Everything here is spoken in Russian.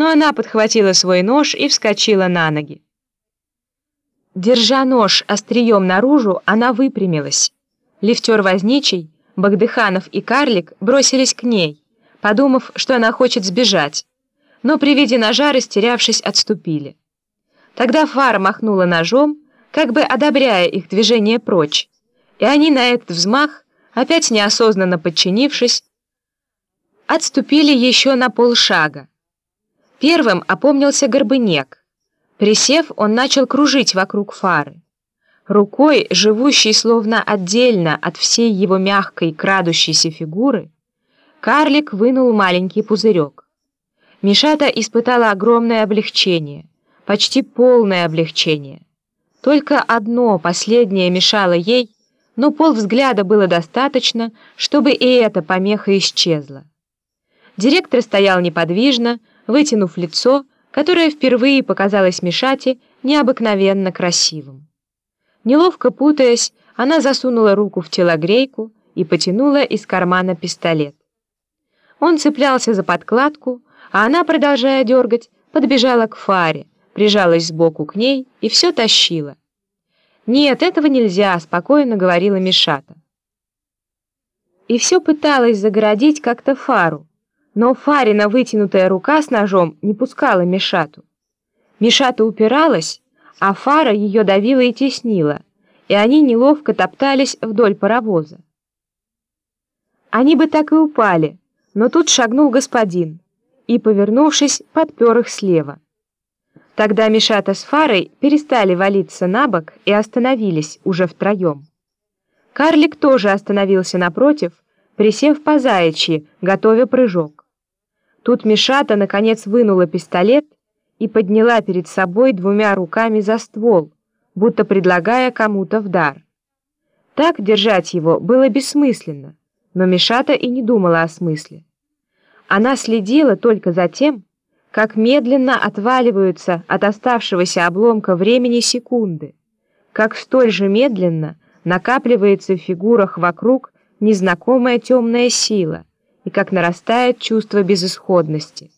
но она подхватила свой нож и вскочила на ноги. Держа нож острием наружу, она выпрямилась. Лифтер возничий, Багдыханов и Карлик бросились к ней, подумав, что она хочет сбежать, но при виде ножа, растерявшись, отступили. Тогда Фара махнула ножом, как бы одобряя их движение прочь, и они на этот взмах, опять неосознанно подчинившись, отступили еще на полшага. Первым опомнился Горбынек. Присев, он начал кружить вокруг фары. Рукой, живущей словно отдельно от всей его мягкой, крадущейся фигуры, карлик вынул маленький пузырек. Мишата испытала огромное облегчение, почти полное облегчение. Только одно, последнее, мешало ей, но полвзгляда было достаточно, чтобы и эта помеха исчезла. Директор стоял неподвижно, вытянув лицо, которое впервые показалось Мишате необыкновенно красивым. Неловко путаясь, она засунула руку в телогрейку и потянула из кармана пистолет. Он цеплялся за подкладку, а она, продолжая дергать, подбежала к фаре, прижалась сбоку к ней и все тащила. «Нет, этого нельзя», — спокойно говорила Мишата. И все пыталась загородить как-то фару, но Фарина вытянутая рука с ножом не пускала Мишату. Мишата упиралась, а Фара ее давила и теснила, и они неловко топтались вдоль паровоза. Они бы так и упали, но тут шагнул господин и, повернувшись, подпер их слева. Тогда Мишата с Фарой перестали валиться на бок и остановились уже втроем. Карлик тоже остановился напротив, присев по заячьи, готовя прыжок. Тут Мишата, наконец, вынула пистолет и подняла перед собой двумя руками за ствол, будто предлагая кому-то в дар. Так держать его было бессмысленно, но Мишата и не думала о смысле. Она следила только за тем, как медленно отваливаются от оставшегося обломка времени секунды, как столь же медленно накапливается в фигурах вокруг незнакомая темная сила и как нарастает чувство безысходности.